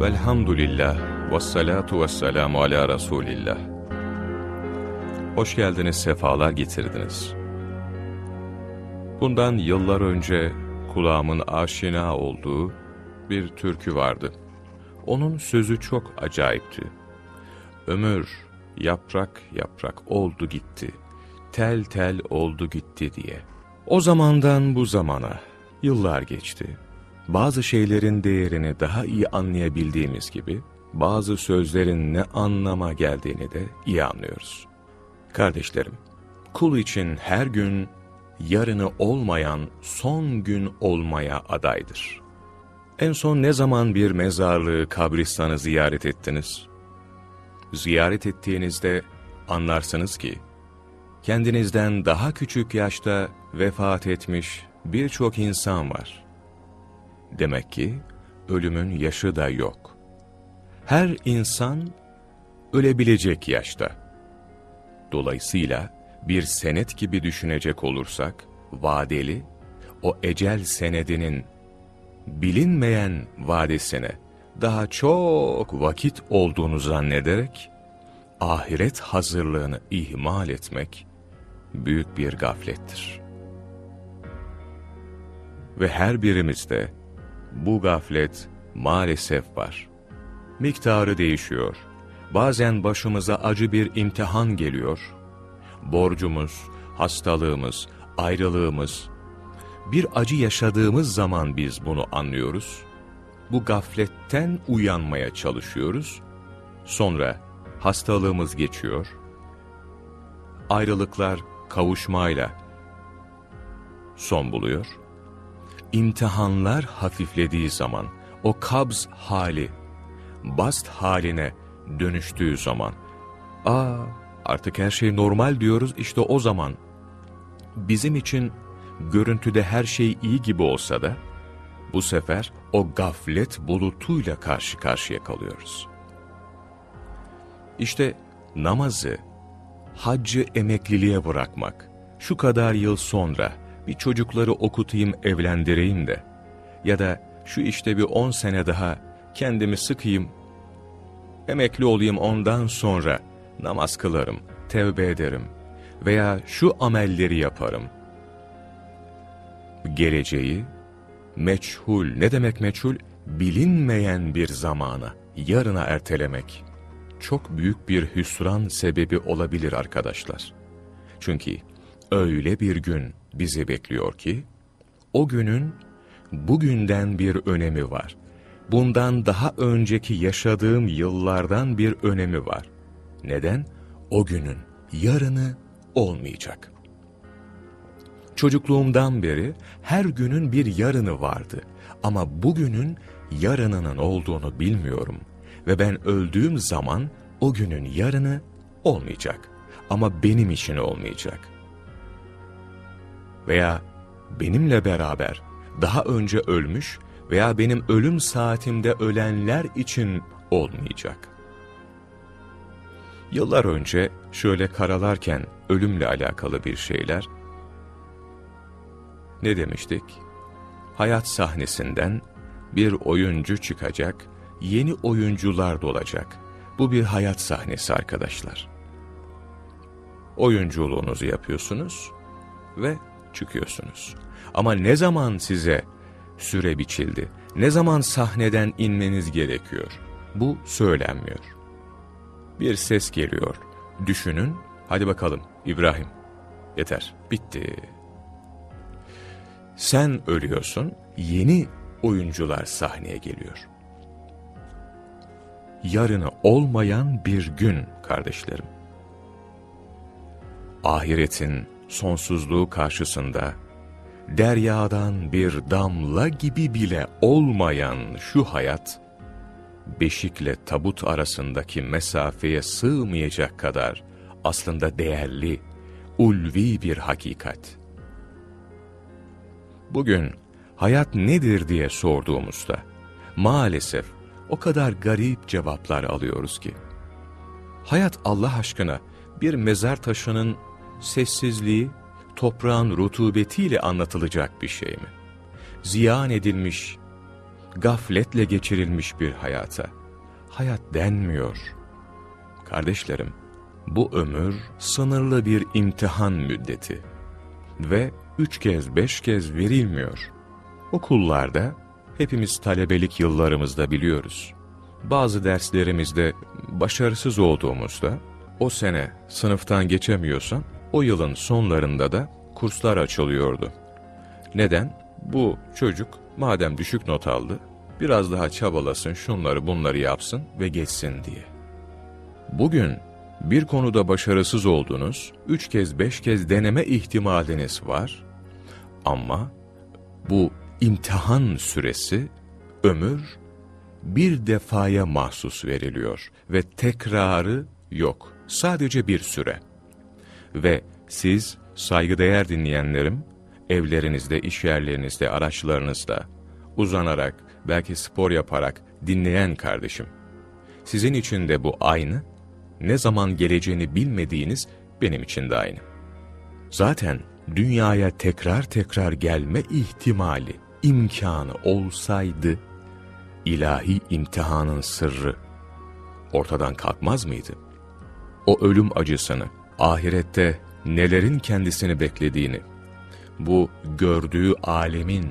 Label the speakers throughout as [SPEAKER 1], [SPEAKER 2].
[SPEAKER 1] Velhamdülillah ve salatu ve selamu ala Resulillah. Hoş geldiniz, sefalar getirdiniz. Bundan yıllar önce kulağımın aşina olduğu bir türkü vardı. Onun sözü çok acayipti. Ömür yaprak yaprak oldu gitti, tel tel oldu gitti diye. O zamandan bu zamana yıllar geçti. Bazı şeylerin değerini daha iyi anlayabildiğimiz gibi, bazı sözlerin ne anlama geldiğini de iyi anlıyoruz. Kardeşlerim, kul için her gün yarını olmayan son gün olmaya adaydır. En son ne zaman bir mezarlığı, kabristanı ziyaret ettiniz? Ziyaret ettiğinizde anlarsınız ki, kendinizden daha küçük yaşta vefat etmiş birçok insan var. Demek ki ölümün yaşı da yok. Her insan ölebilecek yaşta. Dolayısıyla bir senet gibi düşünecek olursak, vadeli, o ecel senedinin bilinmeyen vadesine daha çok vakit olduğunu zannederek, ahiret hazırlığını ihmal etmek büyük bir gaflettir. Ve her birimizde bu gaflet maalesef var. Miktarı değişiyor. Bazen başımıza acı bir imtihan geliyor. Borcumuz, hastalığımız, ayrılığımız, bir acı yaşadığımız zaman biz bunu anlıyoruz. Bu gafletten uyanmaya çalışıyoruz. Sonra hastalığımız geçiyor. Ayrılıklar kavuşmayla son buluyor. İmtihanlar hafiflediği zaman o kabz hali, bast haline dönüştüğü zaman, aa artık her şey normal diyoruz işte o zaman bizim için görüntüde her şey iyi gibi olsa da bu sefer o gaflet bulutuyla karşı karşıya kalıyoruz. İşte namazı, haccı emekliliğe bırakmak, şu kadar yıl sonra bir çocukları okutayım evlendireyim de ya da şu işte bir on sene daha kendimi sıkayım, emekli olayım ondan sonra namaz kılarım, tevbe ederim veya şu amelleri yaparım. Geleceği, meçhul, ne demek meçhul? Bilinmeyen bir zamana, yarına ertelemek çok büyük bir hüsran sebebi olabilir arkadaşlar. Çünkü öyle bir gün bizi bekliyor ki, o günün bugünden bir önemi var. Bundan daha önceki yaşadığım yıllardan bir önemi var. Neden? O günün yarını olmayacak. Çocukluğumdan beri her günün bir yarını vardı. Ama bugünün yarınının olduğunu bilmiyorum. Ve ben öldüğüm zaman o günün yarını olmayacak. Ama benim için olmayacak. Veya benimle beraber daha önce ölmüş veya benim ölüm saatimde ölenler için olmayacak. Yıllar önce şöyle karalarken ölümle alakalı bir şeyler, ne demiştik? Hayat sahnesinden bir oyuncu çıkacak, yeni oyuncular dolacak. Bu bir hayat sahnesi arkadaşlar. Oyunculuğunuzu yapıyorsunuz ve çıkıyorsunuz. Ama ne zaman size süre biçildi, ne zaman sahneden inmeniz gerekiyor, bu söylenmiyor. Bir ses geliyor, düşünün, hadi bakalım İbrahim, yeter, bitti. Sen ölüyorsun, yeni oyuncular sahneye geliyor. Yarını olmayan bir gün kardeşlerim. Ahiretin sonsuzluğu karşısında deryadan bir damla gibi bile olmayan şu hayat, beşikle tabut arasındaki mesafeye sığmayacak kadar aslında değerli, ulvi bir hakikat. Bugün hayat nedir diye sorduğumuzda maalesef o kadar garip cevaplar alıyoruz ki. Hayat Allah aşkına bir mezar taşının sessizliği, toprağın rutubetiyle anlatılacak bir şey mi? Ziyan edilmiş, gafletle geçirilmiş bir hayata hayat denmiyor. Kardeşlerim, bu ömür sınırlı bir imtihan müddeti ve üç kez beş kez verilmiyor. Okullarda hepimiz talebelik yıllarımızda biliyoruz. Bazı derslerimizde başarısız olduğumuzda o sene sınıftan geçemiyorsan o yılın sonlarında da kurslar açılıyordu. Neden? Bu çocuk madem düşük not aldı biraz daha çabalasın şunları bunları yapsın ve geçsin diye. Bugün bir konuda başarısız oldunuz, üç kez beş kez deneme ihtimaliniz var ama bu imtihan süresi, ömür bir defaya mahsus veriliyor ve tekrarı yok. Sadece bir süre. Ve siz saygıdeğer dinleyenlerim, evlerinizde, iş yerlerinizde, araçlarınızda uzanarak, belki spor yaparak dinleyen kardeşim. Sizin için de bu aynı, ne zaman geleceğini bilmediğiniz benim için de aynı. Zaten dünyaya tekrar tekrar gelme ihtimali, imkanı olsaydı, ilahi imtihanın sırrı ortadan kalkmaz mıydı? O ölüm acısını, ahirette nelerin kendisini beklediğini, bu gördüğü alemin,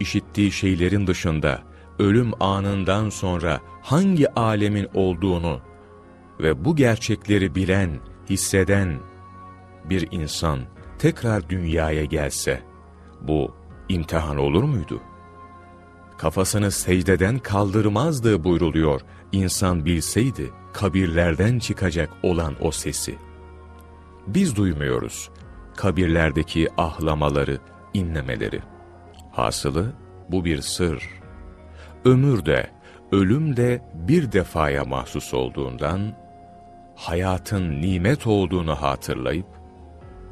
[SPEAKER 1] işittiği şeylerin dışında ölüm anından sonra hangi alemin olduğunu ve bu gerçekleri bilen, hisseden bir insan tekrar dünyaya gelse, bu imtihan olur muydu? Kafasını secdeden kaldırmazdı buyruluyor, insan bilseydi kabirlerden çıkacak olan o sesi. Biz duymuyoruz kabirlerdeki ahlamaları, inlemeleri. Hasılı bu bir sır. Ömür de, ölüm de bir defaya mahsus olduğundan, hayatın nimet olduğunu hatırlayıp,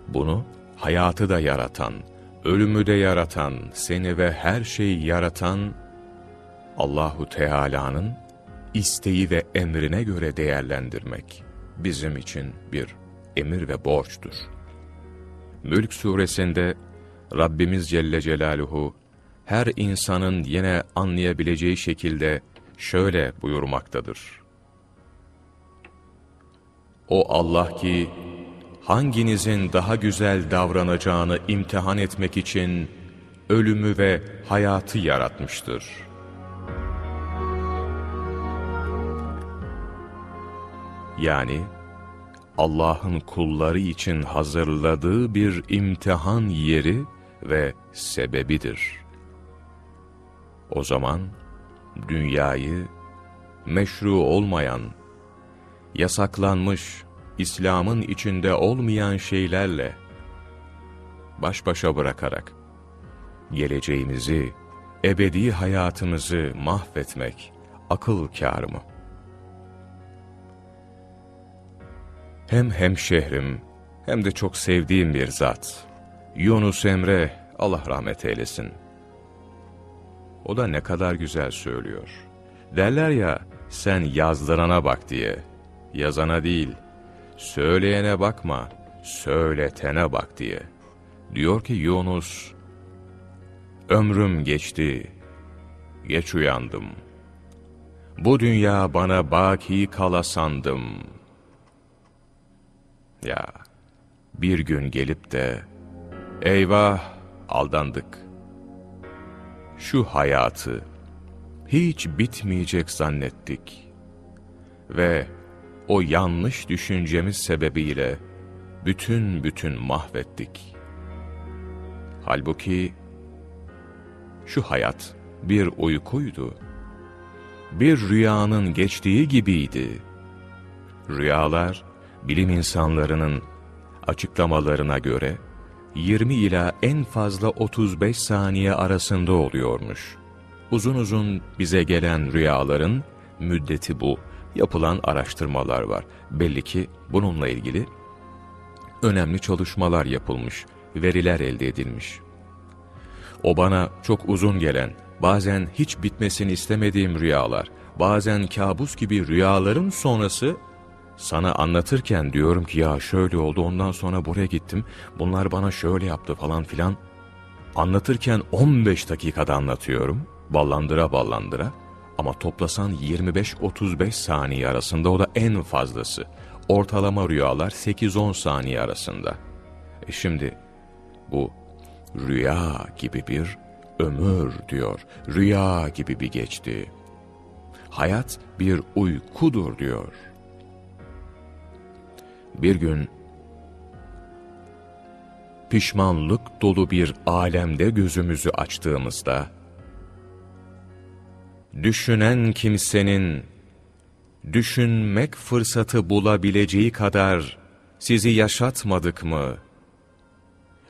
[SPEAKER 1] bunu hayatı da yaratan, ölümü de yaratan, seni ve her şeyi yaratan Allahu Teala'nın isteği ve emrine göre değerlendirmek bizim için bir emir ve borçtur. Mülk suresinde Rabbimiz Celle Celaluhu her insanın yine anlayabileceği şekilde şöyle buyurmaktadır. O Allah ki hanginizin daha güzel davranacağını imtihan etmek için ölümü ve hayatı yaratmıştır. Yani Allah'ın kulları için hazırladığı bir imtihan yeri ve sebebidir. O zaman dünyayı meşru olmayan, yasaklanmış, İslam'ın içinde olmayan şeylerle baş başa bırakarak geleceğimizi, ebedi hayatımızı mahvetmek akıl kârı mı? Hem hemşehrim hem de çok sevdiğim bir zat. Yunus Emre, Allah rahmet eylesin. O da ne kadar güzel söylüyor. Derler ya, sen yazdırana bak diye. Yazana değil, söyleyene bakma, söyletene bak diye. Diyor ki Yunus, ömrüm geçti, geç uyandım. Bu dünya bana baki kala sandım.'' Ya bir gün gelip de eyvah aldandık. Şu hayatı hiç bitmeyecek zannettik. Ve o yanlış düşüncemiz sebebiyle bütün bütün mahvettik. Halbuki şu hayat bir uykuydu. Bir rüyanın geçtiği gibiydi. Rüyalar bilim insanlarının açıklamalarına göre 20 ila en fazla 35 saniye arasında oluyormuş. Uzun uzun bize gelen rüyaların müddeti bu. Yapılan araştırmalar var. Belli ki bununla ilgili önemli çalışmalar yapılmış, veriler elde edilmiş. O bana çok uzun gelen, bazen hiç bitmesini istemediğim rüyalar, bazen kabus gibi rüyaların sonrası sana anlatırken diyorum ki ya şöyle oldu ondan sonra buraya gittim. Bunlar bana şöyle yaptı falan filan. Anlatırken 15 dakikada anlatıyorum. ballandıra ballandıra ama toplasan 25-35 saniye arasında o da en fazlası. Ortalama rüyalar 8-10 saniye arasında. E şimdi bu rüya gibi bir ömür diyor. Rüya gibi bir geçti. Hayat bir uykudur diyor. Bir gün pişmanlık dolu bir alemde gözümüzü açtığımızda, düşünen kimsenin düşünmek fırsatı bulabileceği kadar sizi yaşatmadık mı?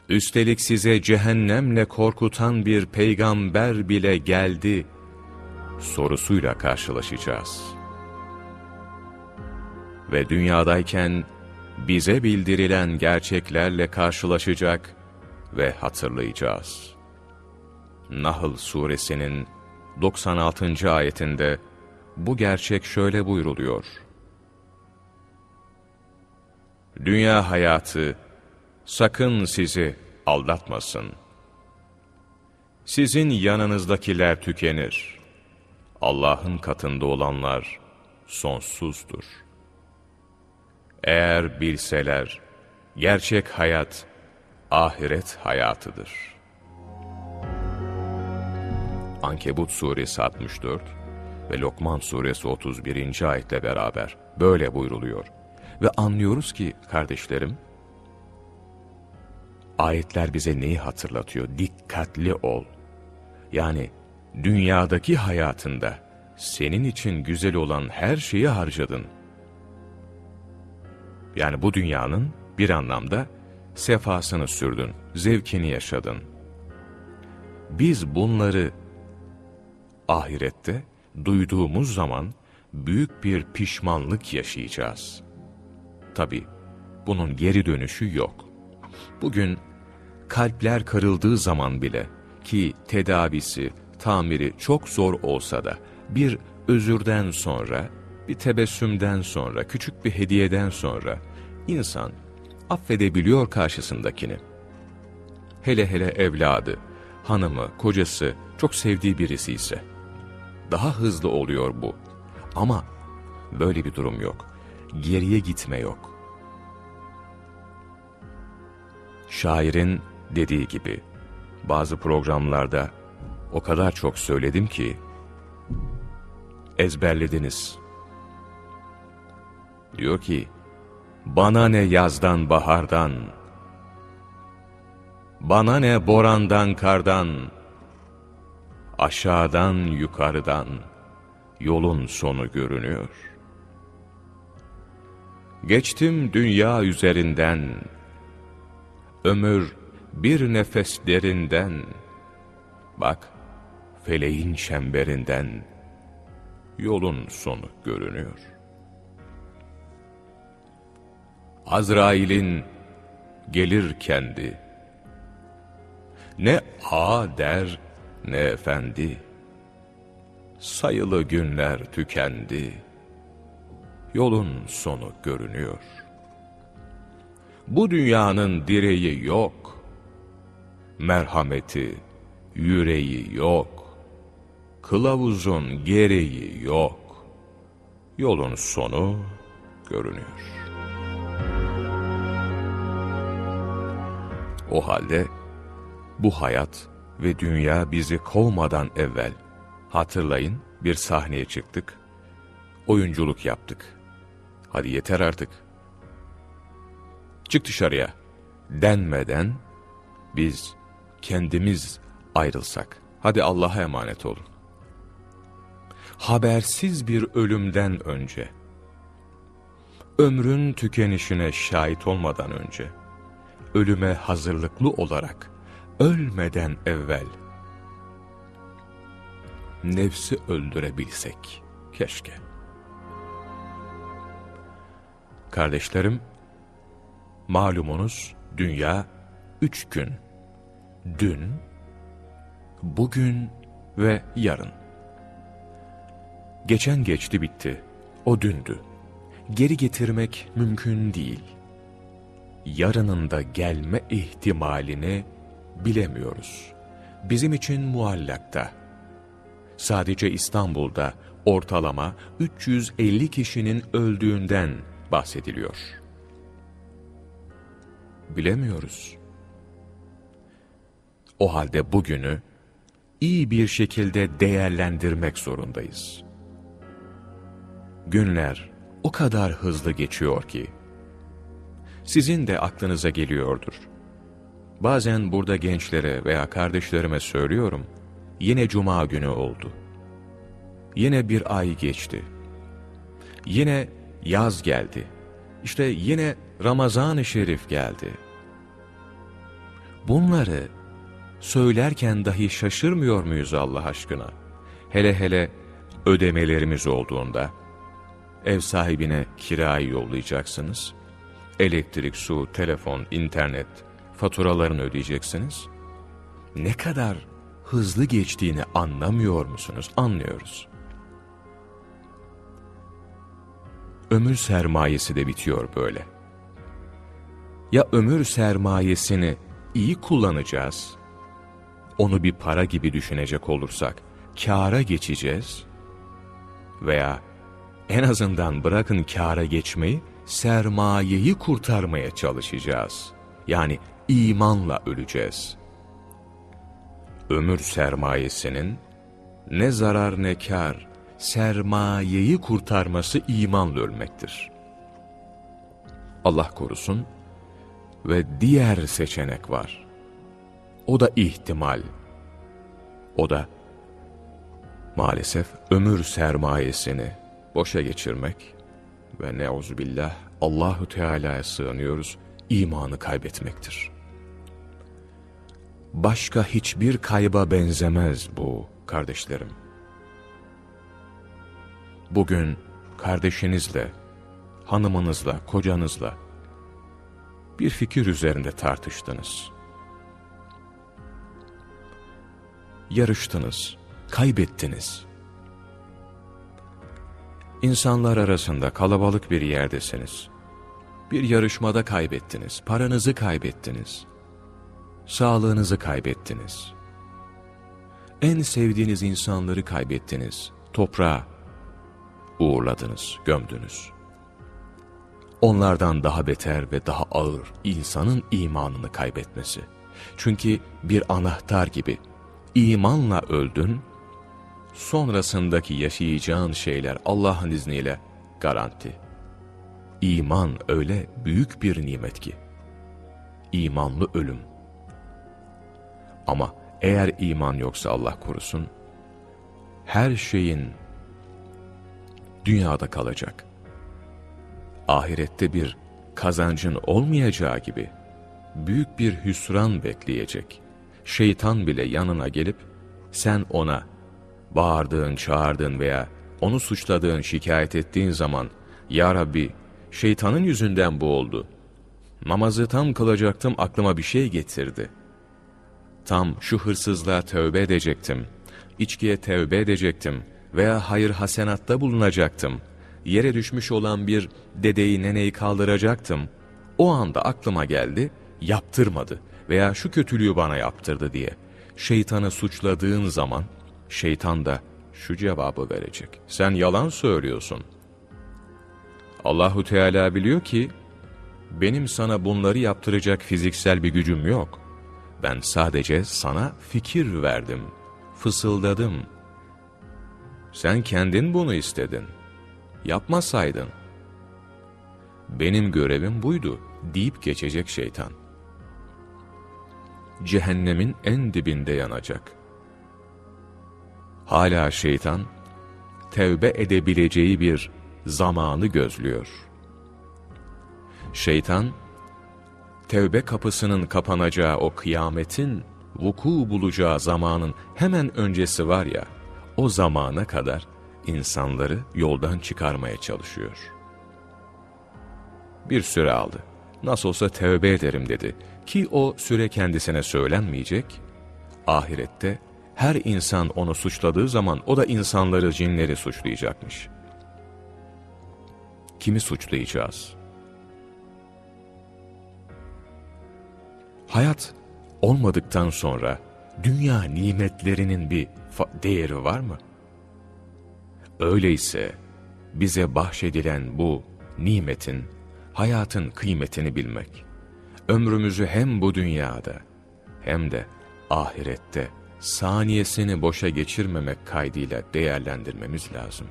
[SPEAKER 1] Üstelik size cehennemle korkutan bir peygamber bile geldi sorusuyla karşılaşacağız. Ve dünyadayken bize bildirilen gerçeklerle karşılaşacak ve hatırlayacağız. Nahl suresinin 96. ayetinde bu gerçek şöyle buyruluyor. Dünya hayatı sakın sizi aldatmasın. Sizin yanınızdakiler tükenir. Allah'ın katında olanlar sonsuzdur. Eğer bilseler, gerçek hayat, ahiret hayatıdır. Ankebut suresi 64 ve Lokman suresi 31. ayetle beraber böyle buyruluyor. Ve anlıyoruz ki kardeşlerim, ayetler bize neyi hatırlatıyor? Dikkatli ol. Yani dünyadaki hayatında senin için güzel olan her şeyi harcadın. Yani bu dünyanın bir anlamda sefasını sürdün, zevkini yaşadın. Biz bunları ahirette duyduğumuz zaman büyük bir pişmanlık yaşayacağız. Tabi bunun geri dönüşü yok. Bugün kalpler kırıldığı zaman bile ki tedavisi, tamiri çok zor olsa da bir özürden sonra, bir tebessümden sonra, küçük bir hediyeden sonra insan affedebiliyor karşısındakini. Hele hele evladı, hanımı, kocası çok sevdiği birisi ise daha hızlı oluyor bu. Ama böyle bir durum yok. Geriye gitme yok. Şairin dediği gibi bazı programlarda o kadar çok söyledim ki ezberlediniz. Diyor ki, bana ne yazdan bahardan, bana ne borandan kardan, aşağıdan yukarıdan yolun sonu görünüyor. Geçtim dünya üzerinden, ömür bir nefes derinden, bak feleğin çemberinden yolun sonu görünüyor. Azrail'in gelir kendi, ne a der ne efendi, sayılı günler tükendi, yolun sonu görünüyor. Bu dünyanın direği yok, merhameti, yüreği yok, kılavuzun gereği yok, yolun sonu görünüyor. O halde bu hayat ve dünya bizi kovmadan evvel hatırlayın bir sahneye çıktık, oyunculuk yaptık. Hadi yeter artık. Çık dışarıya denmeden biz kendimiz ayrılsak. Hadi Allah'a emanet olun. Habersiz bir ölümden önce, ömrün tükenişine şahit olmadan önce, ölüme hazırlıklı olarak, ölmeden evvel, nefsi öldürebilsek keşke. Kardeşlerim, malumunuz dünya üç gün, dün, bugün ve yarın. Geçen geçti bitti, o dündü. Geri getirmek mümkün değil. Yarının da gelme ihtimalini bilemiyoruz. Bizim için muallakta. sadece İstanbul'da ortalama 350 kişinin öldüğünden bahsediliyor. Bilemiyoruz. O halde bugünü iyi bir şekilde değerlendirmek zorundayız. Günler o kadar hızlı geçiyor ki, sizin de aklınıza geliyordur. Bazen burada gençlere veya kardeşlerime söylüyorum, yine cuma günü oldu. Yine bir ay geçti. Yine yaz geldi. İşte yine Ramazan-ı Şerif geldi. Bunları söylerken dahi şaşırmıyor muyuz Allah aşkına? Hele hele ödemelerimiz olduğunda, ev sahibine kirayı yollayacaksınız, elektrik, su, telefon, internet faturalarını ödeyeceksiniz. Ne kadar hızlı geçtiğini anlamıyor musunuz? Anlıyoruz. Ömür sermayesi de bitiyor böyle. Ya ömür sermayesini iyi kullanacağız, onu bir para gibi düşünecek olursak, kâra geçeceğiz veya en azından bırakın kâra geçmeyi, sermayeyi kurtarmaya çalışacağız. Yani imanla öleceğiz. Ömür sermayesinin ne zarar ne kar, sermayeyi kurtarması imanla ölmektir. Allah korusun ve diğer seçenek var. O da ihtimal. O da maalesef ömür sermayesini boşa geçirmek ve neuzubillah Allahu Teala'ya sığınıyoruz imanı kaybetmektir. Başka hiçbir kayba benzemez bu kardeşlerim. Bugün kardeşinizle, hanımınızla, kocanızla bir fikir üzerinde tartıştınız. Yarıştınız, kaybettiniz. İnsanlar arasında kalabalık bir yerdesiniz. Bir yarışmada kaybettiniz, paranızı kaybettiniz. Sağlığınızı kaybettiniz. En sevdiğiniz insanları kaybettiniz. Toprağa uğurladınız, gömdünüz. Onlardan daha beter ve daha ağır insanın imanını kaybetmesi. Çünkü bir anahtar gibi imanla öldün, sonrasındaki yaşayacağın şeyler Allah'ın izniyle garanti. İman öyle büyük bir nimet ki. İmanlı ölüm. Ama eğer iman yoksa Allah korusun, her şeyin dünyada kalacak. Ahirette bir kazancın olmayacağı gibi büyük bir hüsran bekleyecek. Şeytan bile yanına gelip sen ona bağırdığın, çağırdığın veya onu suçladığın, şikayet ettiğin zaman Ya Rabbi şeytanın yüzünden bu oldu. Namazı tam kılacaktım aklıma bir şey getirdi. Tam şu hırsızlığa tövbe edecektim. içkiye tövbe edecektim veya hayır hasenatta bulunacaktım. Yere düşmüş olan bir dedeyi neneyi kaldıracaktım. O anda aklıma geldi, yaptırmadı veya şu kötülüğü bana yaptırdı diye. Şeytanı suçladığın zaman şeytan da şu cevabı verecek. Sen yalan söylüyorsun. Allahu Teala biliyor ki benim sana bunları yaptıracak fiziksel bir gücüm yok. Ben sadece sana fikir verdim, fısıldadım. Sen kendin bunu istedin. Yapmasaydın. Benim görevim buydu deyip geçecek şeytan. Cehennemin en dibinde yanacak. Hala şeytan, tevbe edebileceği bir zamanı gözlüyor. Şeytan, tevbe kapısının kapanacağı o kıyametin vuku bulacağı zamanın hemen öncesi var ya, o zamana kadar insanları yoldan çıkarmaya çalışıyor. Bir süre aldı. Nasıl olsa tevbe ederim dedi. Ki o süre kendisine söylenmeyecek, ahirette her insan onu suçladığı zaman o da insanları, cinleri suçlayacakmış. Kimi suçlayacağız? Hayat olmadıktan sonra dünya nimetlerinin bir değeri var mı? Öyleyse bize bahşedilen bu nimetin, hayatın kıymetini bilmek, ömrümüzü hem bu dünyada hem de ahirette saniyesini boşa geçirmemek kaydıyla değerlendirmemiz lazım.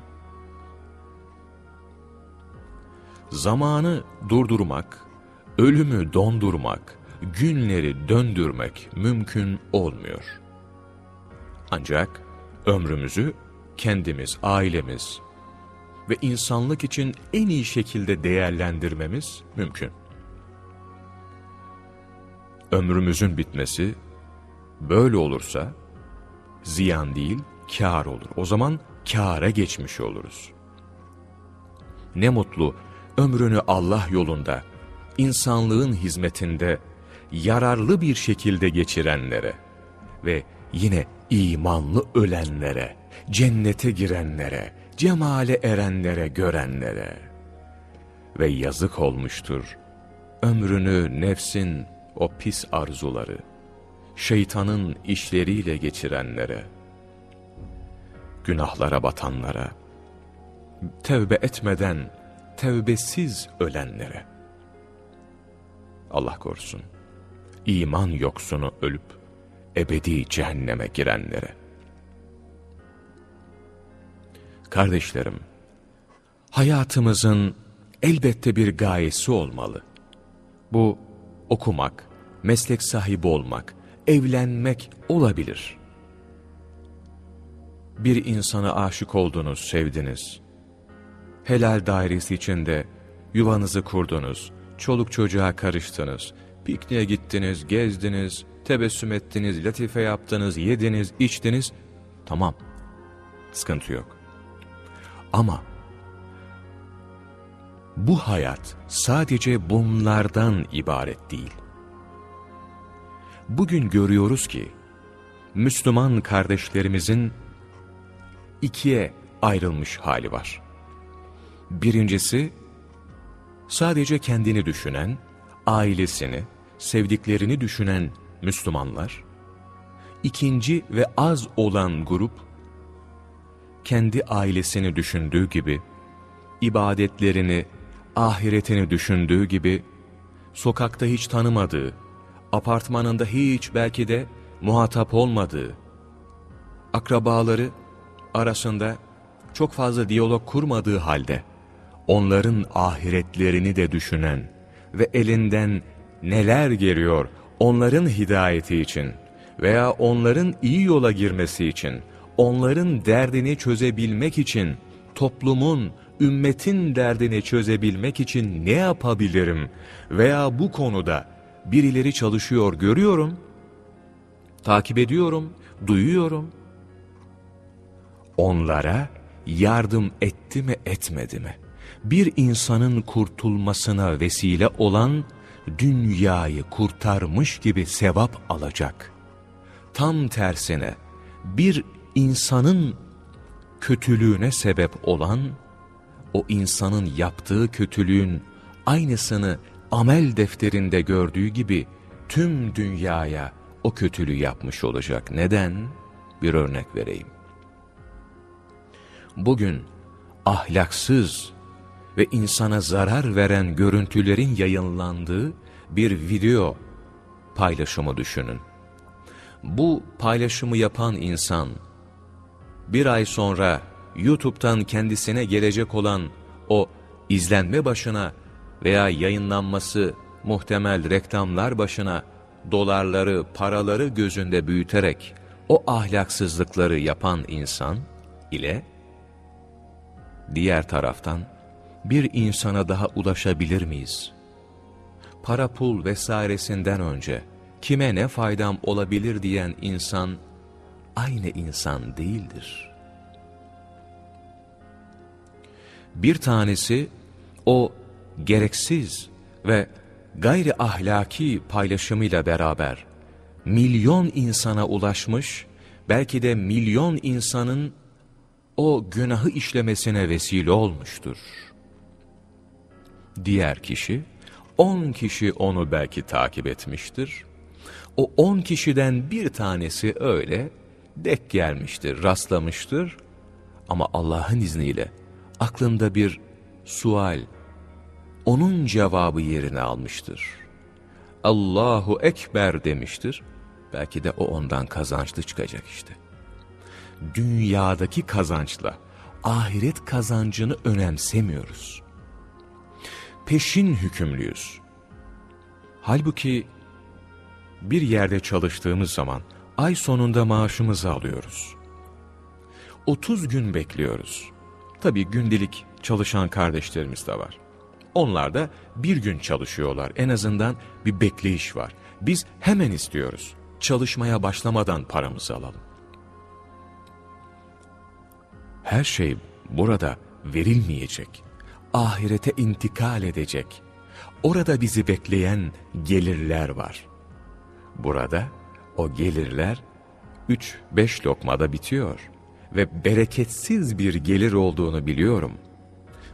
[SPEAKER 1] Zamanı durdurmak, ölümü dondurmak, günleri döndürmek mümkün olmuyor. Ancak ömrümüzü kendimiz, ailemiz ve insanlık için en iyi şekilde değerlendirmemiz mümkün. Ömrümüzün bitmesi böyle olursa ziyan değil, kar olur. O zaman kâra geçmiş oluruz. Ne mutlu ömrünü Allah yolunda, insanlığın hizmetinde yararlı bir şekilde geçirenlere ve yine imanlı ölenlere, cennete girenlere, cemale erenlere, görenlere. Ve yazık olmuştur, ömrünü nefsin o pis arzuları, şeytanın işleriyle geçirenlere, günahlara batanlara, tevbe etmeden tevbesiz ölenlere. Allah korusun, iman yoksunu ölüp ebedi cehenneme girenlere. Kardeşlerim, hayatımızın elbette bir gayesi olmalı. Bu okumak, meslek sahibi olmak, evlenmek olabilir. Bir insana aşık oldunuz, sevdiniz. Helal dairesi içinde yuvanızı kurdunuz, çoluk çocuğa karıştınız, pikniğe gittiniz, gezdiniz, tebessüm ettiniz, latife yaptınız, yediniz, içtiniz. Tamam, sıkıntı yok. Ama bu hayat sadece bunlardan ibaret değil. Bugün görüyoruz ki, Müslüman kardeşlerimizin ikiye ayrılmış hali var. Birincisi, sadece kendini düşünen, ailesini, sevdiklerini düşünen Müslümanlar. İkinci ve az olan grup, kendi ailesini düşündüğü gibi, ibadetlerini, ahiretini düşündüğü gibi, sokakta hiç tanımadığı, apartmanında hiç belki de muhatap olmadığı, akrabaları arasında çok fazla diyalog kurmadığı halde, onların ahiretlerini de düşünen ve elinden neler geliyor onların hidayeti için veya onların iyi yola girmesi için, onların derdini çözebilmek için, toplumun, ümmetin derdini çözebilmek için ne yapabilirim veya bu konuda birileri çalışıyor görüyorum, takip ediyorum, duyuyorum. Onlara yardım etti mi etmedi mi? Bir insanın kurtulmasına vesile olan dünyayı kurtarmış gibi sevap alacak. Tam tersine bir insanın kötülüğüne sebep olan o insanın yaptığı kötülüğün aynısını amel defterinde gördüğü gibi tüm dünyaya o kötülüğü yapmış olacak. Neden? Bir örnek vereyim. Bugün ahlaksız ve insana zarar veren görüntülerin yayınlandığı bir video paylaşımı düşünün. Bu paylaşımı yapan insan bir ay sonra YouTube'dan kendisine gelecek olan o izlenme başına veya yayınlanması muhtemel reklamlar başına dolarları, paraları gözünde büyüterek o ahlaksızlıkları yapan insan ile diğer taraftan bir insana daha ulaşabilir miyiz? Para pul vesairesinden önce kime ne faydam olabilir diyen insan aynı insan değildir. Bir tanesi o gereksiz ve gayri ahlaki paylaşımıyla beraber milyon insana ulaşmış, belki de milyon insanın o günahı işlemesine vesile olmuştur. Diğer kişi, on kişi onu belki takip etmiştir. O on kişiden bir tanesi öyle dek gelmiştir, rastlamıştır. Ama Allah'ın izniyle aklında bir sual, onun cevabı yerini almıştır. Allahu Ekber demiştir. Belki de o ondan kazançlı çıkacak işte. Dünyadaki kazançla ahiret kazancını önemsemiyoruz. Peşin hükümlüyüz. Halbuki bir yerde çalıştığımız zaman ay sonunda maaşımızı alıyoruz. 30 gün bekliyoruz. Tabii gündelik çalışan kardeşlerimiz de var. Onlar da bir gün çalışıyorlar. En azından bir bekleyiş var. Biz hemen istiyoruz. Çalışmaya başlamadan paramızı alalım. Her şey burada verilmeyecek. Ahirete intikal edecek. Orada bizi bekleyen gelirler var. Burada o gelirler 3-5 lokmada bitiyor ve bereketsiz bir gelir olduğunu biliyorum.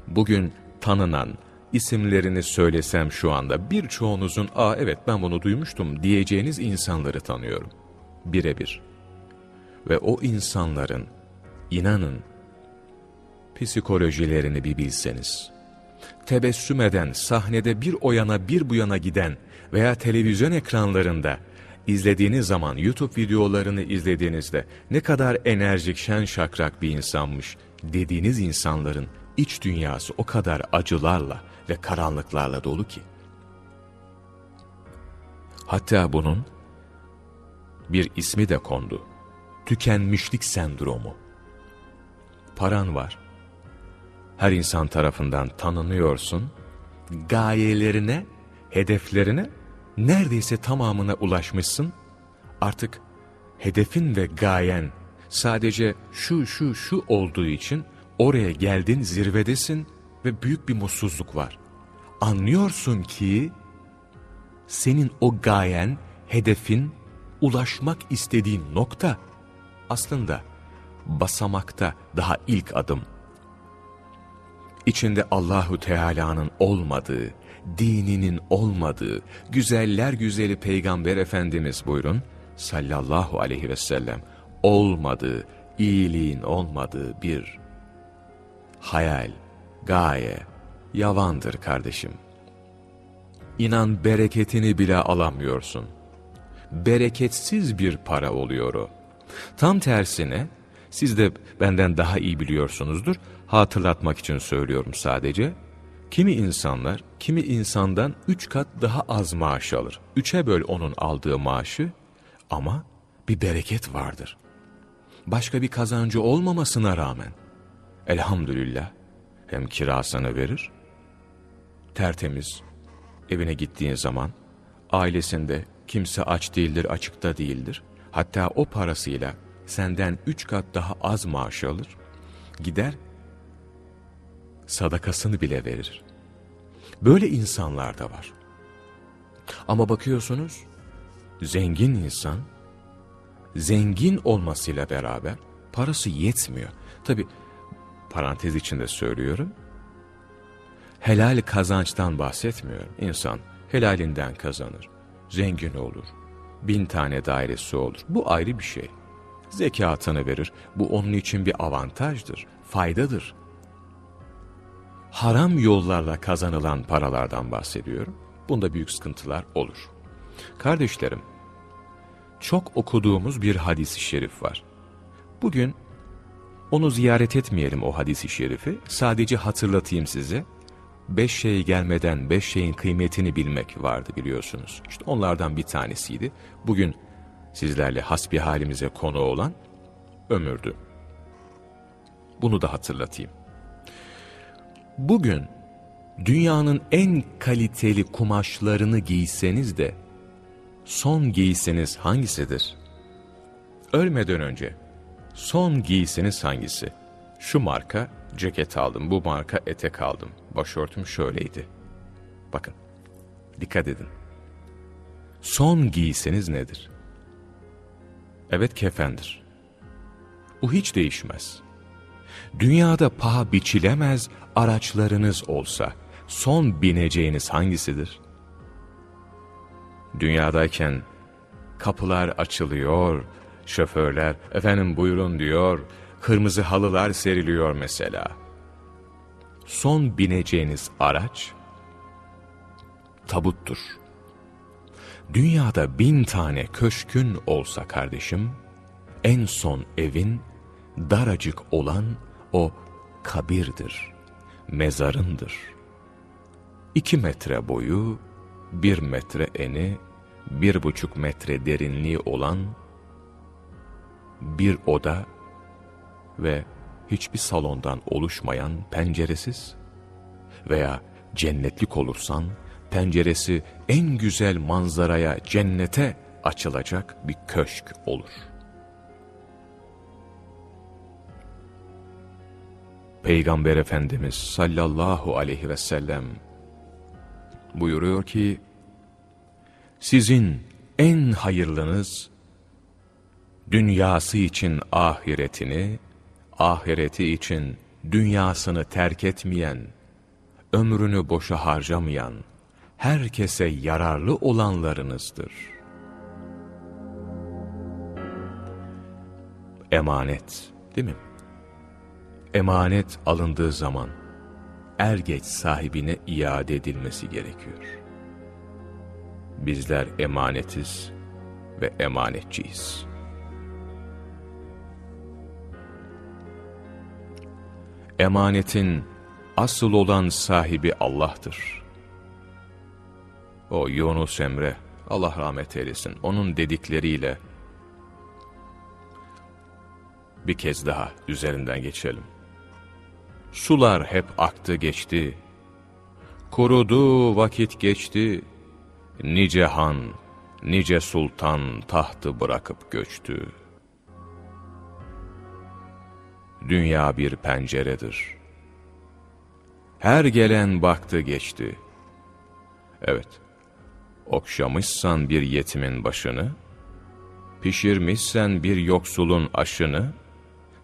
[SPEAKER 1] Bugün tanınan, isimlerini söylesem şu anda birçoğunuzun ''Aa evet ben bunu duymuştum'' diyeceğiniz insanları tanıyorum. Birebir. Ve o insanların, inanın, psikolojilerini bir bilseniz, tebessüm eden, sahnede bir o yana bir bu yana giden veya televizyon ekranlarında izlediğiniz zaman, YouTube videolarını izlediğinizde ne kadar enerjik, şen şakrak bir insanmış dediğiniz insanların iç dünyası o kadar acılarla ve karanlıklarla dolu ki. Hatta bunun bir ismi de kondu. Tükenmişlik sendromu. Paran var. Her insan tarafından tanınıyorsun. Gayelerine, hedeflerine neredeyse tamamına ulaşmışsın. Artık hedefin ve gayen sadece şu şu şu olduğu için oraya geldin zirvedesin ve büyük bir mutsuzluk var. Anlıyorsun ki senin o gayen, hedefin, ulaşmak istediğin nokta aslında basamakta daha ilk adım. İçinde Allahu Teala'nın olmadığı, dininin olmadığı, güzeller güzeli Peygamber Efendimiz buyurun sallallahu aleyhi ve sellem olmadığı, iyiliğin olmadığı bir hayal, gaye, yavandır kardeşim. İnan bereketini bile alamıyorsun. Bereketsiz bir para oluyor o. Tam tersine, siz de benden daha iyi biliyorsunuzdur, hatırlatmak için söylüyorum sadece. Kimi insanlar, kimi insandan üç kat daha az maaş alır. Üçe böl onun aldığı maaşı ama bir bereket vardır. Başka bir kazancı olmamasına rağmen elhamdülillah hem kirasını verir, tertemiz, evine gittiğin zaman ailesinde kimse aç değildir, açıkta değildir. Hatta o parasıyla senden üç kat daha az maaş alır, gider sadakasını bile verir. Böyle insanlar da var. Ama bakıyorsunuz, zengin insan, zengin olmasıyla beraber parası yetmiyor. Tabi parantez içinde söylüyorum, helal kazançtan bahsetmiyorum. İnsan helalinden kazanır, zengin olur, bin tane dairesi olur. Bu ayrı bir şey. Zekatını verir, bu onun için bir avantajdır, faydadır haram yollarla kazanılan paralardan bahsediyorum. Bunda büyük sıkıntılar olur. Kardeşlerim, çok okuduğumuz bir hadisi şerif var. Bugün onu ziyaret etmeyelim o hadisi şerifi. Sadece hatırlatayım size. Beş şey gelmeden beş şeyin kıymetini bilmek vardı biliyorsunuz. İşte onlardan bir tanesiydi. Bugün sizlerle hasbi halimize konu olan ömürdü. Bunu da hatırlatayım. Bugün dünyanın en kaliteli kumaşlarını giyseniz de son giyseniz hangisidir? Ölmeden önce son giyseniz hangisi? Şu marka ceket aldım, bu marka etek aldım. Başörtüm şöyleydi. Bakın, dikkat edin. Son giyseniz nedir? Evet kefendir. Bu hiç değişmez. Dünyada paha biçilemez araçlarınız olsa son bineceğiniz hangisidir? Dünyadayken kapılar açılıyor, şoförler efendim buyurun diyor, kırmızı halılar seriliyor mesela. Son bineceğiniz araç tabuttur. Dünyada bin tane köşkün olsa kardeşim, en son evin daracık olan o kabirdir, mezarındır. İki metre boyu, bir metre eni, bir buçuk metre derinliği olan bir oda ve hiçbir salondan oluşmayan penceresiz veya cennetlik olursan penceresi en güzel manzaraya, cennete açılacak bir köşk olur. Peygamber Efendimiz sallallahu aleyhi ve sellem buyuruyor ki, sizin en hayırlınız, dünyası için ahiretini, ahireti için dünyasını terk etmeyen, ömrünü boşa harcamayan, herkese yararlı olanlarınızdır. Emanet, değil mi? Emanet alındığı zaman, er geç sahibine iade edilmesi gerekiyor. Bizler emanetiz ve emanetçiyiz. Emanetin asıl olan sahibi Allah'tır. O Yunus Emre, Allah rahmet eylesin, onun dedikleriyle bir kez daha üzerinden geçelim. Sular hep aktı geçti, kurudu vakit geçti, nice han, nice sultan tahtı bırakıp göçtü. Dünya bir penceredir. Her gelen baktı geçti. Evet, okşamışsan bir yetimin başını, pişirmişsen bir yoksulun aşını,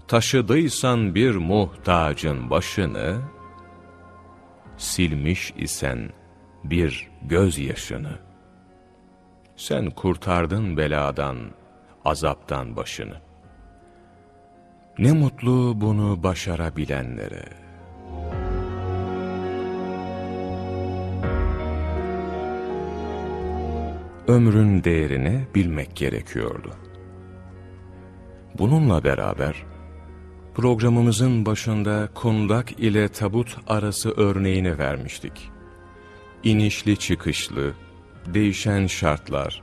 [SPEAKER 1] taşıdıysan bir muhtacın başını, silmiş isen bir gözyaşını, sen kurtardın beladan, azaptan başını. Ne mutlu bunu başarabilenlere. Ömrün değerini bilmek gerekiyordu. Bununla beraber, programımızın başında kundak ile tabut arası örneğini vermiştik. İnişli çıkışlı, değişen şartlar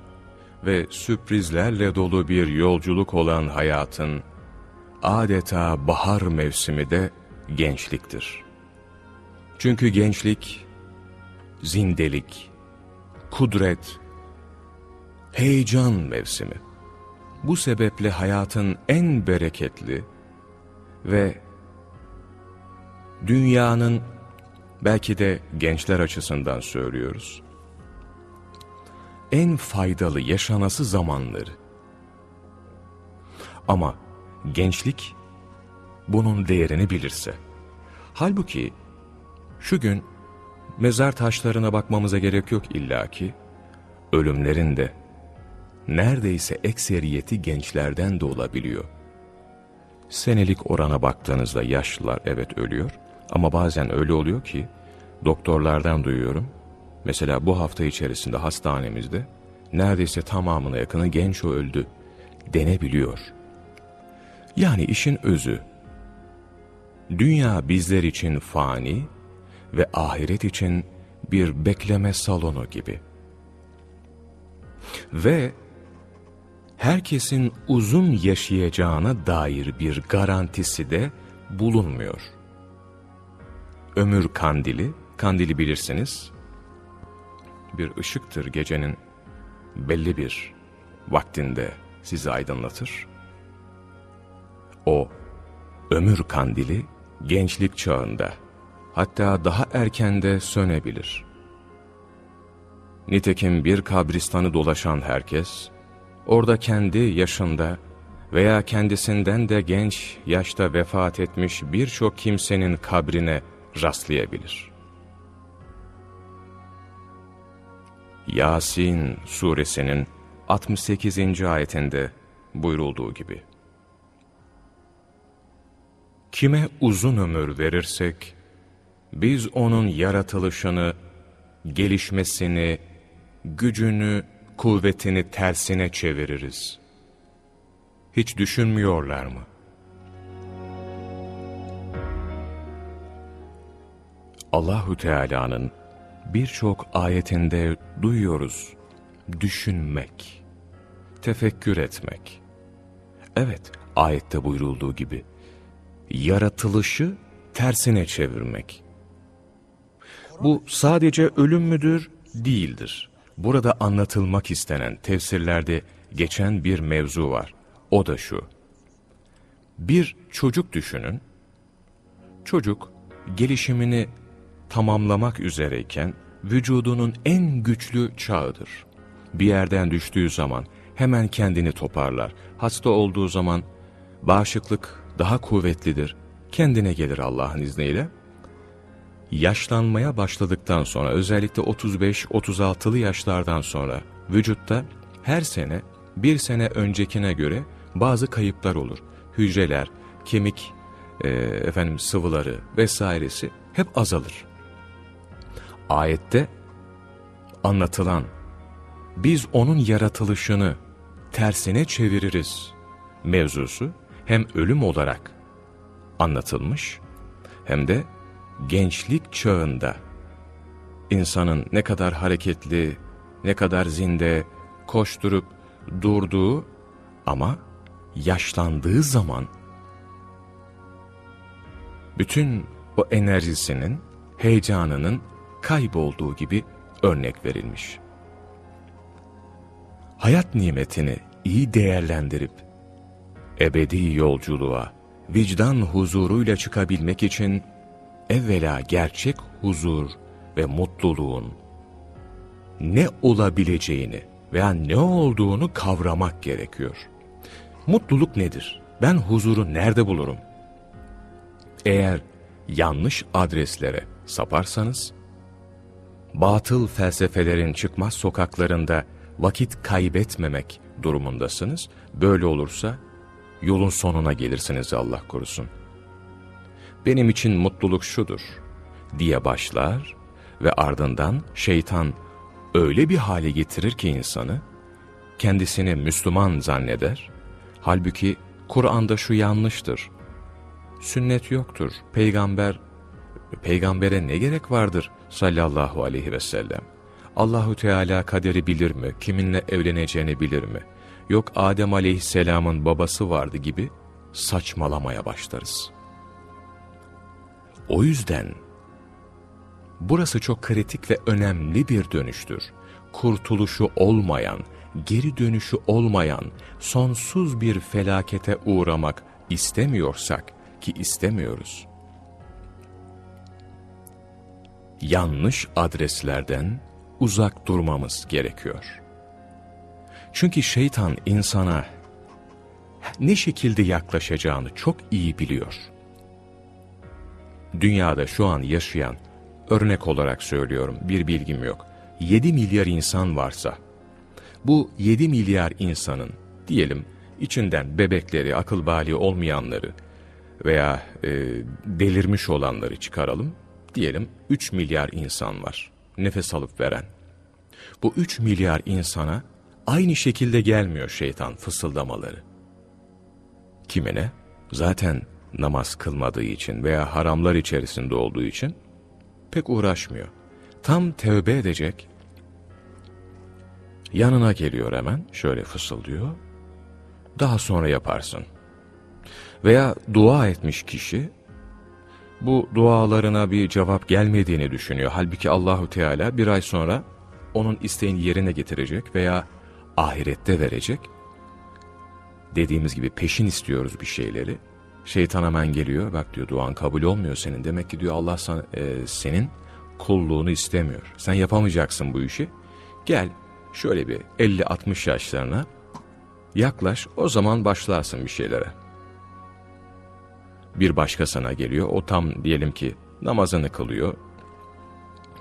[SPEAKER 1] ve sürprizlerle dolu bir yolculuk olan hayatın, adeta bahar mevsimi de gençliktir. Çünkü gençlik, zindelik, kudret, heyecan mevsimi. Bu sebeple hayatın en bereketli ve dünyanın belki de gençler açısından söylüyoruz, en faydalı yaşanası zamanları. Ama gençlik bunun değerini bilirse. Halbuki şu gün mezar taşlarına bakmamıza gerek yok illaki. Ölümlerin de neredeyse ekseriyeti gençlerden de olabiliyor. Senelik orana baktığınızda yaşlılar evet ölüyor ama bazen öyle oluyor ki doktorlardan duyuyorum. Mesela bu hafta içerisinde hastanemizde neredeyse tamamına yakını genç öldü denebiliyor. Yani işin özü, dünya bizler için fani ve ahiret için bir bekleme salonu gibi. Ve herkesin uzun yaşayacağına dair bir garantisi de bulunmuyor. Ömür kandili, kandili bilirsiniz, bir ışıktır gecenin belli bir vaktinde sizi aydınlatır o ömür kandili gençlik çağında hatta daha erkende sönebilir. Nitekim bir kabristanı dolaşan herkes, orada kendi yaşında veya kendisinden de genç yaşta vefat etmiş birçok kimsenin kabrine rastlayabilir. Yasin suresinin 68. ayetinde buyurulduğu gibi. Kime uzun ömür verirsek, biz onun yaratılışını, gelişmesini, gücünü, kuvvetini tersine çeviririz. Hiç düşünmüyorlar mı? Allahu Teala'nın birçok ayetinde duyuyoruz düşünmek, tefekkür etmek. Evet, ayette buyurulduğu gibi yaratılışı tersine çevirmek. Bu sadece ölüm müdür? Değildir. Burada anlatılmak istenen tefsirlerde geçen bir mevzu var. O da şu. Bir çocuk düşünün. Çocuk gelişimini tamamlamak üzereyken vücudunun en güçlü çağıdır. Bir yerden düştüğü zaman hemen kendini toparlar. Hasta olduğu zaman bağışıklık daha kuvvetlidir. Kendine gelir Allah'ın izniyle. Yaşlanmaya başladıktan sonra özellikle 35-36'lı yaşlardan sonra vücutta her sene bir sene öncekine göre bazı kayıplar olur. Hücreler, kemik, e, efendim sıvıları vesairesi hep azalır. Ayette anlatılan biz onun yaratılışını tersine çeviririz mevzusu hem ölüm olarak anlatılmış hem de gençlik çağında insanın ne kadar hareketli, ne kadar zinde, koşturup durduğu ama yaşlandığı zaman bütün o enerjisinin, heyecanının kaybolduğu gibi örnek verilmiş. Hayat nimetini iyi değerlendirip ebedi yolculuğa vicdan huzuruyla çıkabilmek için evvela gerçek huzur ve mutluluğun ne olabileceğini veya ne olduğunu kavramak gerekiyor. Mutluluk nedir? Ben huzuru nerede bulurum? Eğer yanlış adreslere saparsanız, batıl felsefelerin çıkmaz sokaklarında vakit kaybetmemek durumundasınız. Böyle olursa yolun sonuna gelirsiniz Allah korusun. Benim için mutluluk şudur diye başlar ve ardından şeytan öyle bir hale getirir ki insanı, kendisini Müslüman zanneder, halbuki Kur'an'da şu yanlıştır, sünnet yoktur, peygamber, peygambere ne gerek vardır sallallahu aleyhi ve sellem. Allahu Teala kaderi bilir mi? Kiminle evleneceğini bilir mi? Yok Adem aleyhisselamın babası vardı gibi saçmalamaya başlarız. O yüzden burası çok kritik ve önemli bir dönüştür. Kurtuluşu olmayan, geri dönüşü olmayan, sonsuz bir felakete uğramak istemiyorsak ki istemiyoruz. Yanlış adreslerden uzak durmamız gerekiyor. Çünkü şeytan insana ne şekilde yaklaşacağını çok iyi biliyor. Dünyada şu an yaşayan, örnek olarak söylüyorum bir bilgim yok, 7 milyar insan varsa, bu 7 milyar insanın diyelim içinden bebekleri, akıl bali olmayanları veya e, delirmiş olanları çıkaralım. Diyelim 3 milyar insan var nefes alıp veren. Bu 3 milyar insana aynı şekilde gelmiyor şeytan fısıldamaları. Kimine? Zaten namaz kılmadığı için veya haramlar içerisinde olduğu için pek uğraşmıyor. Tam tevbe edecek, yanına geliyor hemen, şöyle fısıldıyor, daha sonra yaparsın. Veya dua etmiş kişi, bu dualarına bir cevap gelmediğini düşünüyor. Halbuki Allahu Teala bir ay sonra onun isteğini yerine getirecek veya ahirette verecek. Dediğimiz gibi peşin istiyoruz bir şeyleri. Şeytan hemen geliyor. Bak diyor duan kabul olmuyor senin. Demek ki diyor Allah sana, e, senin kulluğunu istemiyor. Sen yapamayacaksın bu işi. Gel şöyle bir 50-60 yaşlarına yaklaş o zaman başlarsın bir şeylere bir başkasına geliyor. O tam diyelim ki namazını kılıyor.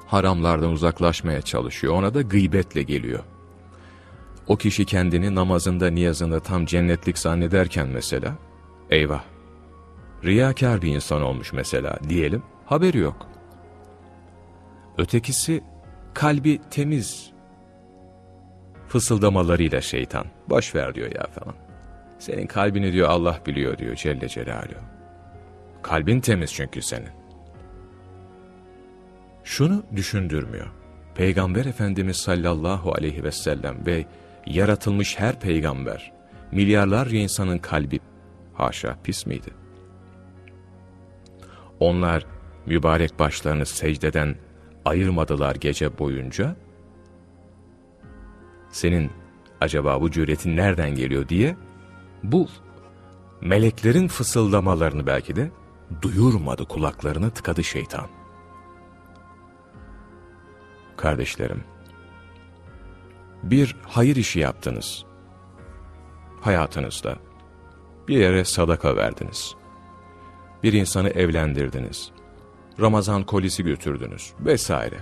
[SPEAKER 1] Haramlardan uzaklaşmaya çalışıyor. Ona da gıybetle geliyor. O kişi kendini namazında niyazında tam cennetlik zannederken mesela eyvah riyakar bir insan olmuş mesela diyelim, haberi yok. Ötekisi kalbi temiz fısıldamalarıyla şeytan. Boş ver diyor ya falan. Senin kalbini diyor Allah biliyor diyor Celle Celaluhu. Kalbin temiz çünkü senin. Şunu düşündürmüyor. Peygamber Efendimiz sallallahu aleyhi ve sellem ve yaratılmış her peygamber, milyarlarca insanın kalbi, haşa pis miydi? Onlar mübarek başlarını secdeden ayırmadılar gece boyunca. Senin acaba bu cüretin nereden geliyor diye bu meleklerin fısıldamalarını belki de duyurmadı kulaklarını tıkadı şeytan. Kardeşlerim, bir hayır işi yaptınız. Hayatınızda bir yere sadaka verdiniz. Bir insanı evlendirdiniz. Ramazan kolisi götürdünüz vesaire.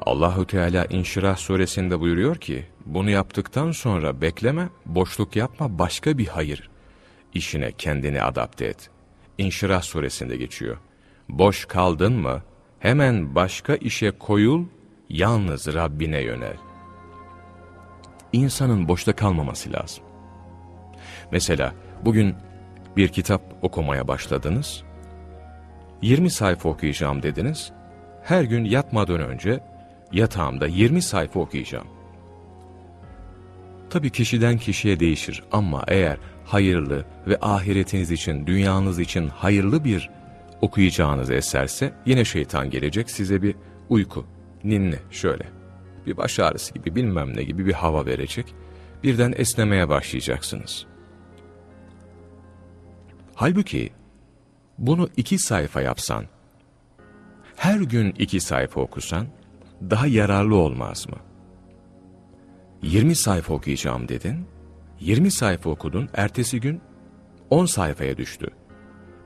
[SPEAKER 1] Allahu Teala İnşirah suresinde buyuruyor ki, bunu yaptıktan sonra bekleme, boşluk yapma, başka bir hayır işine kendini adapte et. İnşirah suresinde geçiyor. Boş kaldın mı, hemen başka işe koyul, yalnız Rabbine yönel. İnsanın boşta kalmaması lazım. Mesela bugün bir kitap okumaya başladınız, 20 sayfa okuyacağım dediniz, her gün yatmadan önce yatağımda 20 sayfa okuyacağım. Tabi kişiden kişiye değişir ama eğer hayırlı ve ahiretiniz için, dünyanız için hayırlı bir okuyacağınız eserse yine şeytan gelecek size bir uyku, ninni şöyle bir baş ağrısı gibi bilmem ne gibi bir hava verecek. Birden esnemeye başlayacaksınız. Halbuki bunu iki sayfa yapsan, her gün iki sayfa okusan daha yararlı olmaz mı? 20 sayfa okuyacağım dedin, 20 sayfa okudun, ertesi gün 10 sayfaya düştü.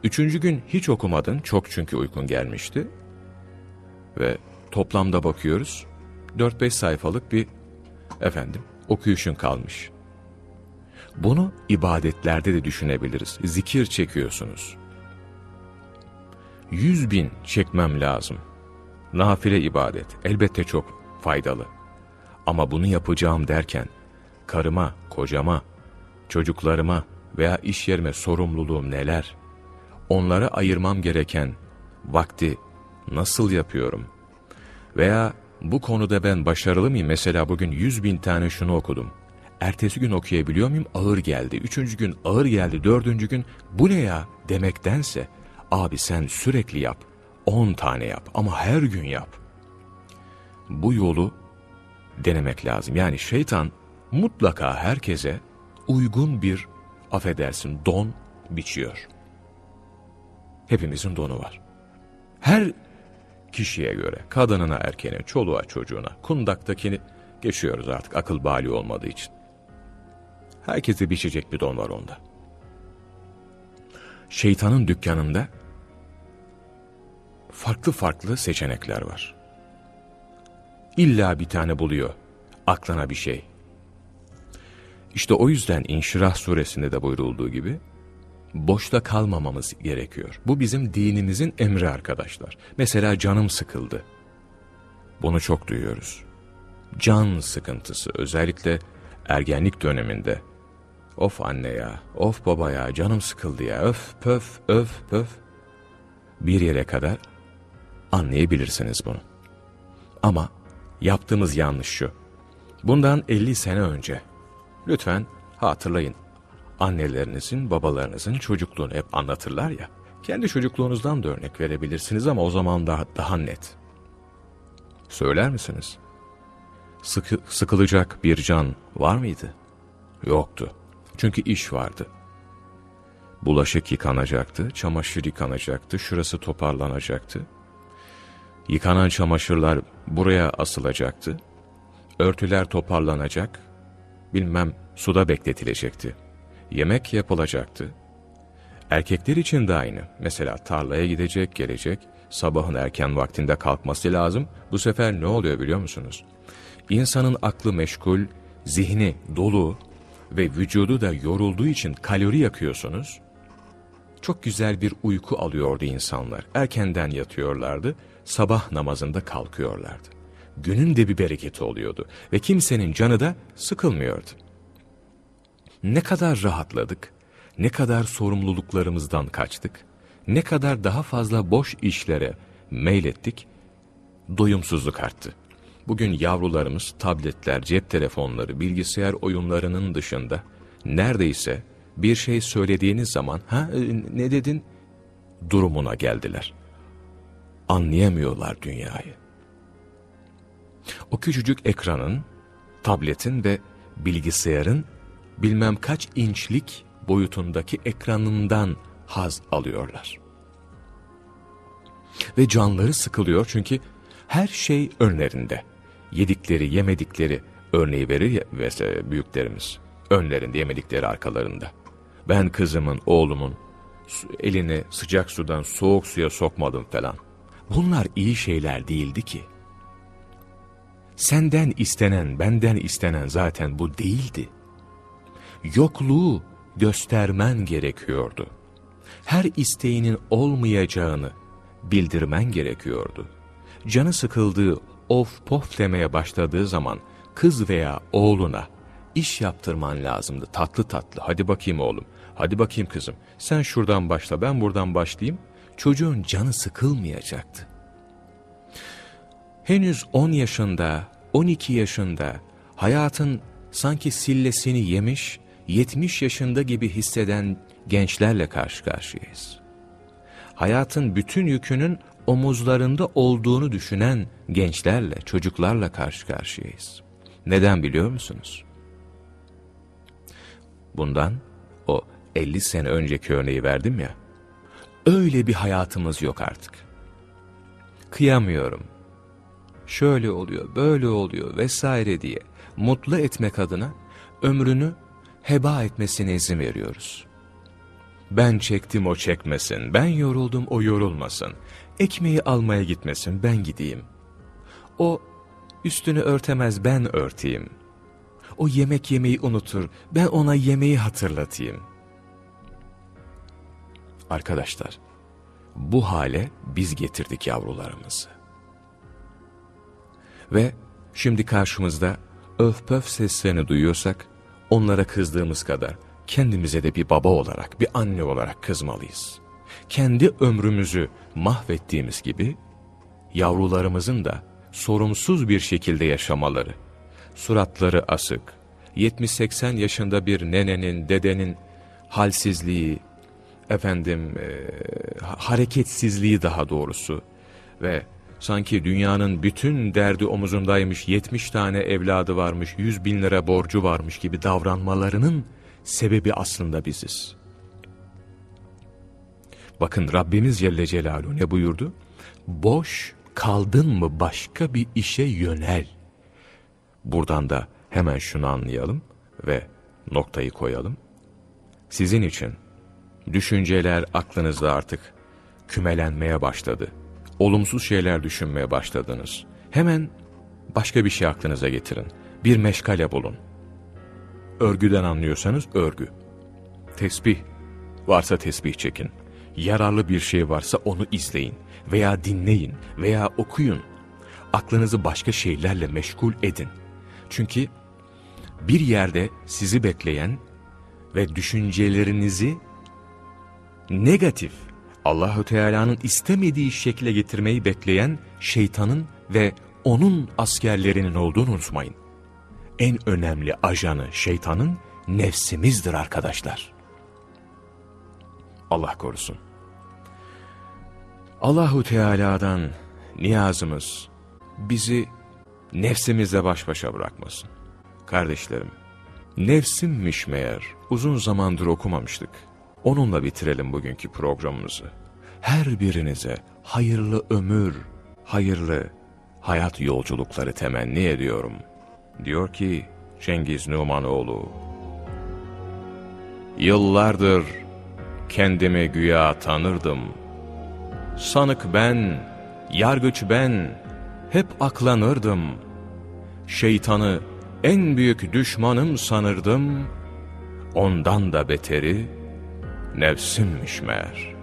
[SPEAKER 1] Üçüncü gün hiç okumadın, çok çünkü uykun gelmişti. Ve toplamda bakıyoruz, 4-5 sayfalık bir, efendim, okuyuşun kalmış. Bunu ibadetlerde de düşünebiliriz. Zikir çekiyorsunuz. 100 bin çekmem lazım. Nafile ibadet elbette çok faydalı. Ama bunu yapacağım derken karıma, kocama, çocuklarıma veya iş yerime sorumluluğum neler? Onlara ayırmam gereken vakti nasıl yapıyorum? Veya bu konuda ben başarılı mıyım? Mesela bugün 100 bin tane şunu okudum. Ertesi gün okuyabiliyor muyum? Ağır geldi. Üçüncü gün ağır geldi. Dördüncü gün bu ne ya demektense abi sen sürekli yap. 10 tane yap ama her gün yap. Bu yolu denemek lazım. Yani şeytan mutlaka herkese uygun bir affedersin don biçiyor. Hepimizin donu var. Her kişiye göre, kadınına, erkeğine, çoluğa, çocuğuna, kundaktakini geçiyoruz artık akıl bali olmadığı için. Herkese biçecek bir don var onda. Şeytanın dükkanında farklı farklı seçenekler var. İlla bir tane buluyor aklına bir şey. İşte o yüzden İnşirah suresinde de buyurulduğu gibi boşta kalmamamız gerekiyor. Bu bizim dinimizin emri arkadaşlar. Mesela canım sıkıldı. Bunu çok duyuyoruz. Can sıkıntısı özellikle ergenlik döneminde. Of anne ya, of baba ya, canım sıkıldı ya, öf pöf, öf pöf. Bir yere kadar anlayabilirsiniz bunu. Ama yaptığımız yanlış şu. Bundan 50 sene önce, lütfen hatırlayın, annelerinizin, babalarınızın çocukluğunu hep anlatırlar ya, kendi çocukluğunuzdan da örnek verebilirsiniz ama o zaman daha, daha net. Söyler misiniz? Sıkı, sıkılacak bir can var mıydı? Yoktu. Çünkü iş vardı. Bulaşık yıkanacaktı, çamaşır yıkanacaktı, şurası toparlanacaktı. Yıkanan çamaşırlar buraya asılacaktı. Örtüler toparlanacak, bilmem suda bekletilecekti. Yemek yapılacaktı. Erkekler için de aynı. Mesela tarlaya gidecek, gelecek, sabahın erken vaktinde kalkması lazım. Bu sefer ne oluyor biliyor musunuz? İnsanın aklı meşgul, zihni dolu ve vücudu da yorulduğu için kalori yakıyorsunuz. çok güzel bir uyku alıyordu insanlar. Erkenden yatıyorlardı, sabah namazında kalkıyorlardı. Günün de bir bereketi oluyordu ve kimsenin canı da sıkılmıyordu. Ne kadar rahatladık, ne kadar sorumluluklarımızdan kaçtık, ne kadar daha fazla boş işlere meylettik, doyumsuzluk arttı. Bugün yavrularımız tabletler, cep telefonları, bilgisayar oyunlarının dışında neredeyse bir şey söylediğiniz zaman ha e, ne dedin durumuna geldiler. Anlayamıyorlar dünyayı. O küçücük ekranın, tabletin ve bilgisayarın bilmem kaç inçlik boyutundaki ekranından haz alıyorlar. Ve canları sıkılıyor çünkü her şey önlerinde. Yedikleri, yemedikleri örneği verir ya büyüklerimiz. Önlerinde, yemedikleri arkalarında. Ben kızımın, oğlumun elini sıcak sudan soğuk suya sokmadım falan. Bunlar iyi şeyler değildi ki. Senden istenen, benden istenen zaten bu değildi. Yokluğu göstermen gerekiyordu. Her isteğinin olmayacağını bildirmen gerekiyordu. Canı sıkıldığı, of pof demeye başladığı zaman kız veya oğluna iş yaptırman lazımdı tatlı tatlı. Hadi bakayım oğlum, hadi bakayım kızım. Sen şuradan başla, ben buradan başlayayım. Çocuğun canı sıkılmayacaktı. Henüz 10 yaşında, 12 yaşında hayatın sanki sillesini yemiş, 70 yaşında gibi hisseden gençlerle karşı karşıyayız. Hayatın bütün yükünün omuzlarında olduğunu düşünen gençlerle, çocuklarla karşı karşıyayız. Neden biliyor musunuz? Bundan o 50 sene önceki örneği verdim ya, öyle bir hayatımız yok artık. Kıyamıyorum, şöyle oluyor, böyle oluyor vesaire diye mutlu etmek adına ömrünü heba etmesine izin veriyoruz. Ben çektim o çekmesin, ben yoruldum o yorulmasın, ekmeği almaya gitmesin ben gideyim. O üstünü örtemez ben örteyim. O yemek yemeyi unutur, ben ona yemeği hatırlatayım. Arkadaşlar, bu hale biz getirdik yavrularımızı. Ve şimdi karşımızda öf pöf seslerini duyuyorsak, onlara kızdığımız kadar kendimize de bir baba olarak, bir anne olarak kızmalıyız. Kendi ömrümüzü mahvettiğimiz gibi, yavrularımızın da sorumsuz bir şekilde yaşamaları, suratları asık, 70-80 yaşında bir nenenin, dedenin halsizliği, efendim e, hareketsizliği daha doğrusu ve sanki dünyanın bütün derdi omuzundaymış, 70 tane evladı varmış, 100 bin lira borcu varmış gibi davranmalarının sebebi aslında biziz. Bakın Rabbimiz Celle Celaluhu ne buyurdu? Boş kaldın mı başka bir işe yönel. Buradan da hemen şunu anlayalım ve noktayı koyalım. Sizin için düşünceler aklınızda artık kümelenmeye başladı. Olumsuz şeyler düşünmeye başladınız. Hemen başka bir şey aklınıza getirin. Bir meşgale bulun. Örgüden anlıyorsanız örgü. Tesbih varsa tesbih çekin. Yararlı bir şey varsa onu izleyin veya dinleyin veya okuyun. Aklınızı başka şeylerle meşgul edin. Çünkü bir yerde sizi bekleyen ve düşüncelerinizi negatif, Allahü Teala'nın istemediği şekle getirmeyi bekleyen şeytanın ve onun askerlerinin olduğunu unutmayın. En önemli ajanı şeytanın nefsimizdir arkadaşlar. Allah korusun. Allahu Teala'dan niyazımız bizi nefsimizle baş başa bırakmasın. Kardeşlerim, nefsimmiş meğer uzun zamandır okumamıştık. Onunla bitirelim bugünkü programımızı. Her birinize hayırlı ömür, hayırlı hayat yolculukları temenni ediyorum. Diyor ki Cengiz Numanoğlu. Yıllardır kendimi güya tanırdım. Sanık ben, yargıç ben, hep aklanırdım. Şeytanı en büyük düşmanım sanırdım. Ondan da beteri, nefsimmiş meğer.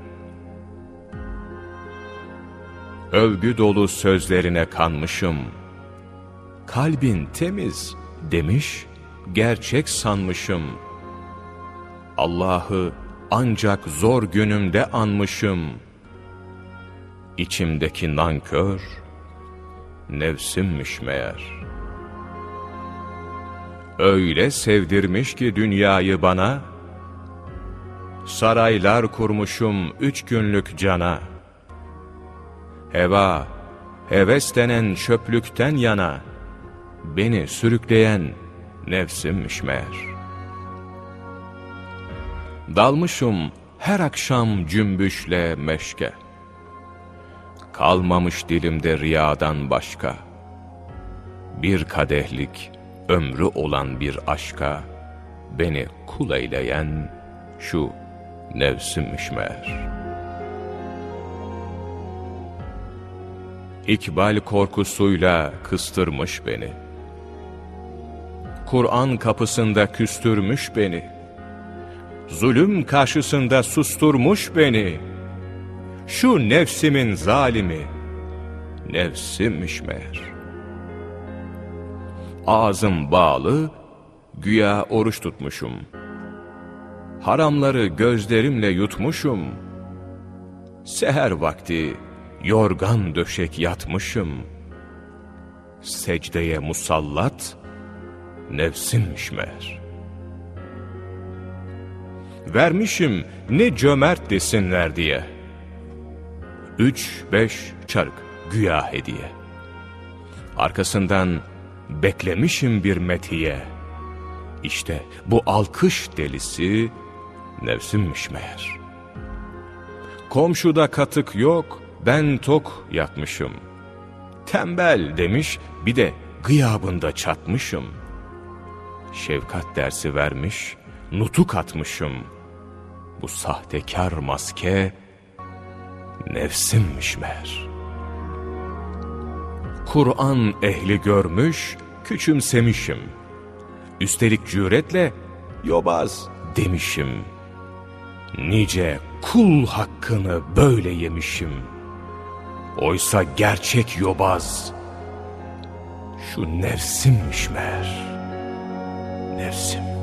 [SPEAKER 1] Övgü dolu sözlerine kanmışım. Kalbin temiz demiş, gerçek sanmışım. Allah'ı ancak zor günümde anmışım. İçimdeki nankör, nefsimmiş meğer. Öyle sevdirmiş ki dünyayı bana, Saraylar kurmuşum üç günlük cana. Heva, heves denen çöplükten yana, Beni sürükleyen nefsimmiş meğer. Dalmışım her akşam cümbüşle meşke. Kalmamış dilimde riyadan başka. Bir kadehlik ömrü olan bir aşka, Beni kul eyleyen şu meğer. İkbal korkusuyla kıstırmış beni. Kur'an kapısında küstürmüş beni. Zulüm karşısında susturmuş beni. Şu nefsimin zalimi, nefsimmiş meğer. Ağzım bağlı, güya oruç tutmuşum.'' Haramları gözlerimle yutmuşum. Seher vakti yorgan döşek yatmışım. Secdeye musallat, nefsimmiş meğer. Vermişim ne cömert desinler diye. Üç beş çarık güya hediye. Arkasından beklemişim bir metiye. İşte bu alkış delisi nefsimmiş meğer. Komşuda katık yok, ben tok yatmışım. Tembel demiş, bir de gıyabında çatmışım. Şefkat dersi vermiş, nutuk atmışım. Bu sahtekar maske, nefsimmiş meğer. Kur'an ehli görmüş, küçümsemişim. Üstelik cüretle, yobaz demişim. Nice kul hakkını böyle yemişim. Oysa gerçek yobaz şu nefsimmiş meğer. Nefsim.